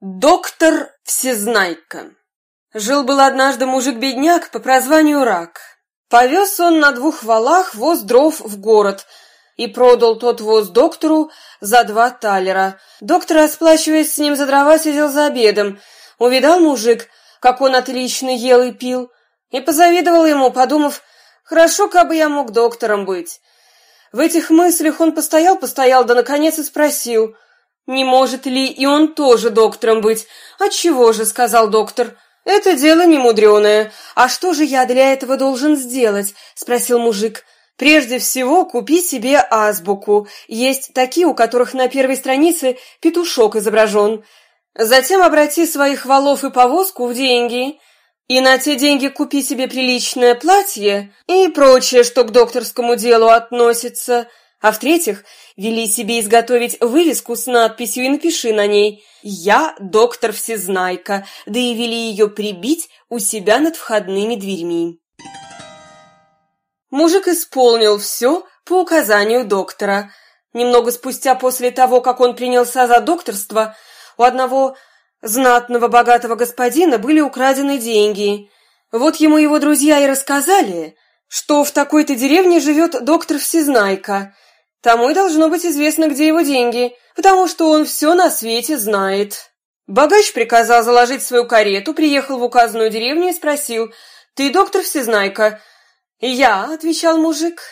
Доктор Всезнайка. Жил-был однажды мужик-бедняк по прозванию Рак. Повез он на двух валах воз дров в город и продал тот воз доктору за два талера. Доктор, расплачиваясь с ним за дрова, сидел за обедом. Увидал мужик, как он отлично ел и пил, и позавидовал ему, подумав, «Хорошо, как бы я мог доктором быть». В этих мыслях он постоял-постоял, да наконец и спросил — не может ли и он тоже доктором быть? Отчего же, сказал доктор. Это дело не мудреное. А что же я для этого должен сделать? Спросил мужик. Прежде всего, купи себе азбуку. Есть такие, у которых на первой странице петушок изображен. Затем обрати своих валов и повозку в деньги. И на те деньги купи себе приличное платье и прочее, что к докторскому делу относится. А в-третьих, вели себе изготовить вывеску с надписью и напиши на ней «Я доктор Всезнайка», да и вели ее прибить у себя над входными дверьми. Мужик исполнил все по указанию доктора. Немного спустя после того, как он принялся за докторство, у одного знатного богатого господина были украдены деньги. Вот ему его друзья и рассказали, что в такой-то деревне живет доктор Всезнайка – Тому и должно быть известно, где его деньги, потому что он все на свете знает. Богач приказал заложить свою карету, приехал в указанную деревню и спросил, «Ты доктор Всезнайка?» «Я», — отвечал мужик.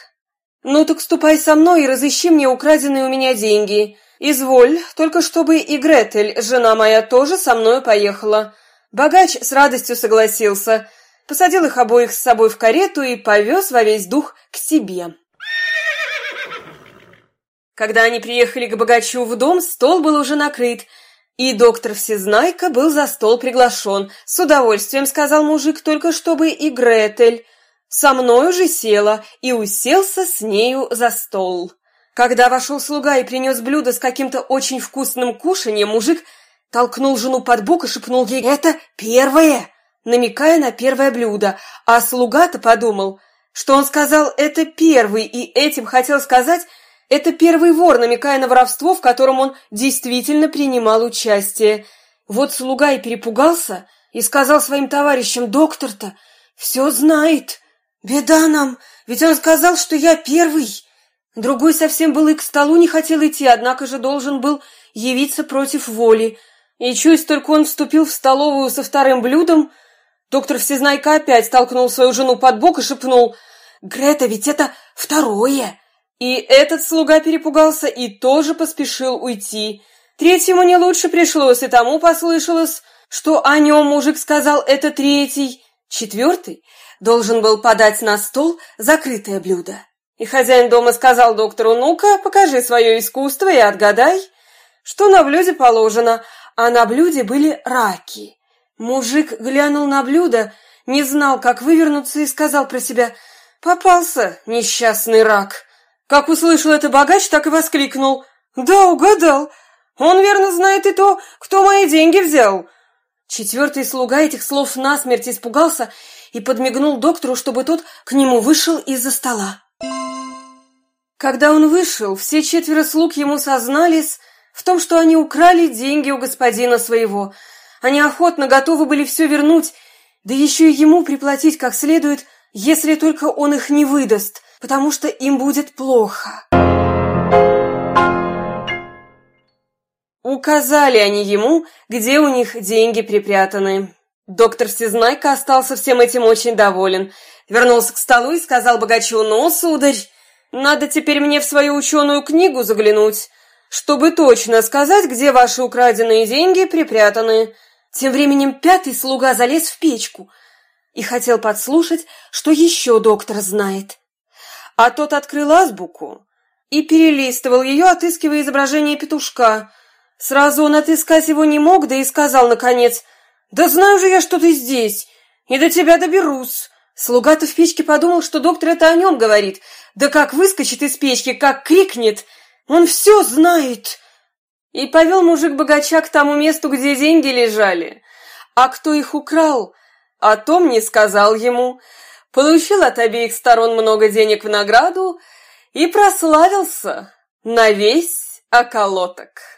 «Ну так ступай со мной и разыщи мне украденные у меня деньги. Изволь, только чтобы и Гретель, жена моя, тоже со мной поехала». Богач с радостью согласился, посадил их обоих с собой в карету и повез во весь дух к себе. Когда они приехали к богачу в дом, стол был уже накрыт, и доктор Всезнайка был за стол приглашен. С удовольствием сказал мужик, только чтобы и Гретель со мной уже села и уселся с нею за стол. Когда вошел слуга и принес блюдо с каким-то очень вкусным кушаньем, мужик толкнул жену под бок и шепнул ей «Это первое!» намекая на первое блюдо, а слуга-то подумал, что он сказал «это первый» и этим хотел сказать это первый вор, намекая на воровство, в котором он действительно принимал участие. Вот слуга и перепугался, и сказал своим товарищам, «Доктор-то все знает. Беда нам, ведь он сказал, что я первый». Другой совсем был и к столу не хотел идти, однако же должен был явиться против воли. И чуть только он вступил в столовую со вторым блюдом, доктор Всезнайка опять столкнул свою жену под бок и шепнул, «Грета, ведь это второе!» И этот слуга перепугался и тоже поспешил уйти. Третьему не лучше пришлось, и тому послышалось, что о нем мужик сказал это третий. Четвертый должен был подать на стол закрытое блюдо. И хозяин дома сказал доктору, ну-ка, покажи свое искусство и отгадай, что на блюде положено, а на блюде были раки. Мужик глянул на блюдо, не знал, как вывернуться, и сказал про себя, попался несчастный рак. Как услышал это богач, так и воскликнул. «Да, угадал. Он верно знает и то, кто мои деньги взял». Четвертый слуга этих слов насмерть испугался и подмигнул доктору, чтобы тот к нему вышел из-за стола. Когда он вышел, все четверо слуг ему сознались в том, что они украли деньги у господина своего. Они охотно готовы были все вернуть, да еще и ему приплатить как следует, если только он их не выдаст потому что им будет плохо. Указали они ему, где у них деньги припрятаны. Доктор Всезнайка остался всем этим очень доволен. Вернулся к столу и сказал богачу, «Ну, сударь, надо теперь мне в свою ученую книгу заглянуть, чтобы точно сказать, где ваши украденные деньги припрятаны». Тем временем пятый слуга залез в печку и хотел подслушать, что еще доктор знает а тот открыл азбуку и перелистывал ее, отыскивая изображение петушка. Сразу он отыскать его не мог, да и сказал, наконец, «Да знаю же я, что ты здесь, и до тебя доберусь». Слуга-то в печке подумал, что доктор это о нем говорит. Да как выскочит из печки, как крикнет, «Он все знает!» И повел мужик-богача к тому месту, где деньги лежали. А кто их украл, о том не сказал ему получил от обеих сторон много денег в награду и прославился на весь околоток.